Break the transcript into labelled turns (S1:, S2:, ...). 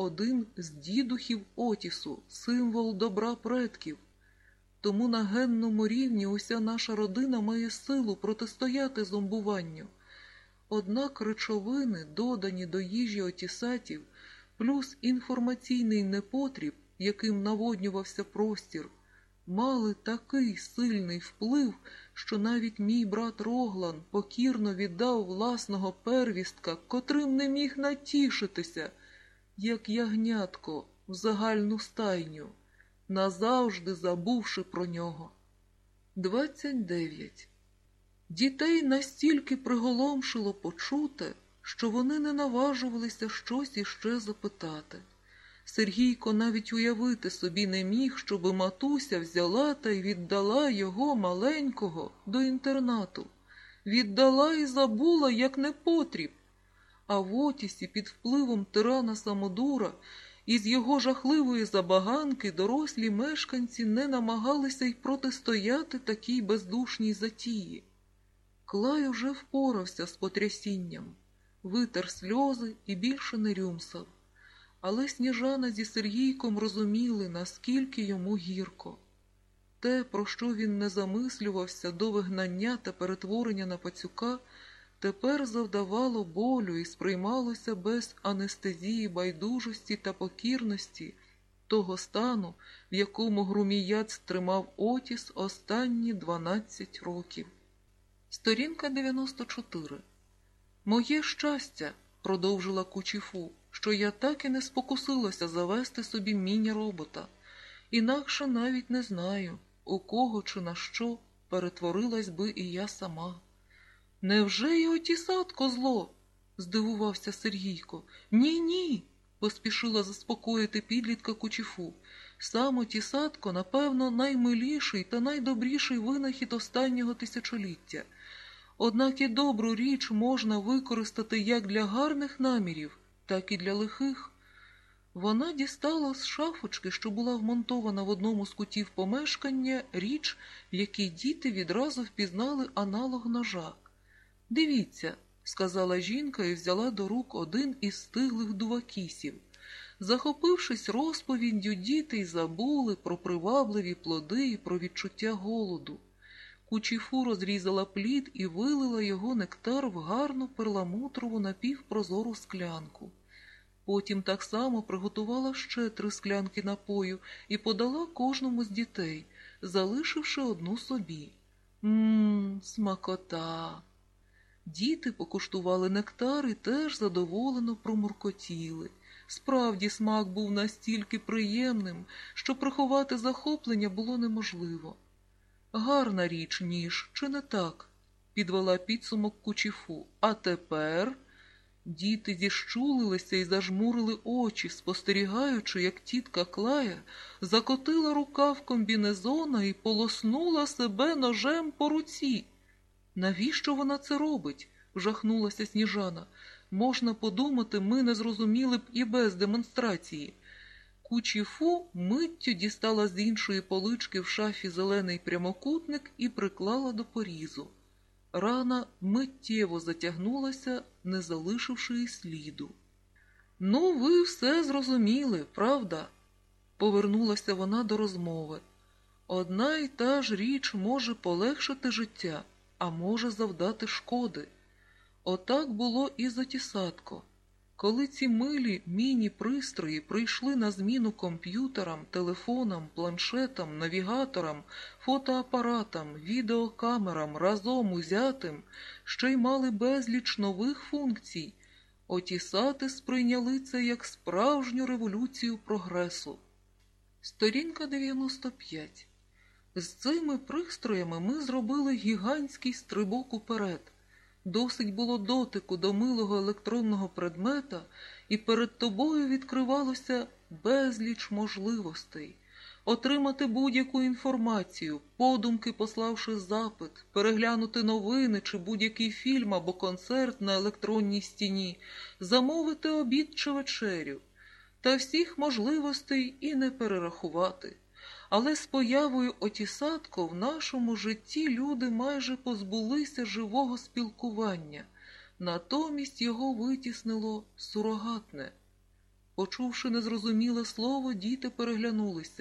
S1: один з дідухів Отісу, символ добра предків. Тому на генному рівні уся наша родина має силу протистояти зомбуванню. Однак речовини, додані до їжі отісатів, плюс інформаційний непотріб, яким наводнювався простір, мали такий сильний вплив, що навіть мій брат Роглан покірно віддав власного первістка, котрим не міг натішитися, як ягнятко в загальну стайню, назавжди забувши про нього. 29. Дітей настільки приголомшило почуте, що вони не наважувалися щось іще запитати. Сергійко навіть уявити собі не міг, щоби матуся взяла та й віддала його маленького до інтернату. Віддала і забула, як непотріб. А в Отісі під впливом тирана Самодура із його жахливої забаганки дорослі мешканці не намагалися й протистояти такій бездушній затії. Клай уже впорався з потрясінням, витер сльози і більше не рюмсав. Але сніжана зі Сергійком розуміли, наскільки йому гірко. Те, про що він не замислювався до вигнання та перетворення на пацюка, тепер завдавало болю і сприймалося без анестезії, байдужості та покірності того стану, в якому Груміяц тримав Отіс останні 12 років. Сторінка 94. Моє щастя, продовжила Кучіфу, що я так і не спокусилася завести собі міні-робота. Інакше навіть не знаю, у кого чи на що перетворилась би і я сама. Невже й отісатко зло? здивувався Сергійко. Ні, ні, поспішила заспокоїти підлітка Кучіфу. Сам отісатко, напевно, наймиліший та найдобріший винахід останнього тисячоліття. Однак і добру річ можна використати як для гарних намірів, так і для лихих. Вона дістала з шафочки, що була вмонтована в одному з кутів помешкання, річ, в якій діти відразу впізнали аналог ножа. Дивіться, сказала жінка і взяла до рук один із стиглих дувакісів. Захопившись розповіддю, діти й забули про привабливі плоди і про відчуття голоду. Кучіфу розрізала плід і вилила його нектар в гарну перламутрову напівпрозору склянку. Потім так само приготувала ще три склянки напою і подала кожному з дітей, залишивши одну собі. Мм, смакота. Діти покуштували нектар і теж задоволено промуркотіли. Справді смак був настільки приємним, що приховати захоплення було неможливо. Гарна річ, ніж, чи не так? підвела підсумок кучіфу. А тепер діти зіщулилися і зажмурили очі, спостерігаючи, як тітка Клая закотила рукав комбінезона і полоснула себе ножем по руці. Навіщо вона це робить? вжахнулася сніжана. Можна подумати, ми не зрозуміли б і без демонстрації. Кучіфу миттю дістала з іншої полички в шафі зелений прямокутник і приклала до порізу. Рана миттєво затягнулася, не залишивши й сліду. Ну, ви все зрозуміли, правда? повернулася вона до розмови. Одна й та ж річ може полегшити життя, а може завдати шкоди. Отак було і за тісатко. Коли ці милі міні-пристрої прийшли на зміну комп'ютерам, телефонам, планшетам, навігаторам, фотоапаратам, відеокамерам разом узятим, ще й мали безліч нових функцій, отісати сприйняли це як справжню революцію прогресу. Сторінка 95. З цими пристроями ми зробили гігантський стрибок уперед. Досить було дотику до милого електронного предмета, і перед тобою відкривалося безліч можливостей отримати будь-яку інформацію, подумки пославши запит, переглянути новини чи будь-який фільм або концерт на електронній стіні, замовити обід чи вечерю, та всіх можливостей і не перерахувати. Але з появою отісатко в нашому житті люди майже позбулися живого спілкування, натомість його витіснило сурогатне. Почувши незрозуміле слово, діти переглянулися.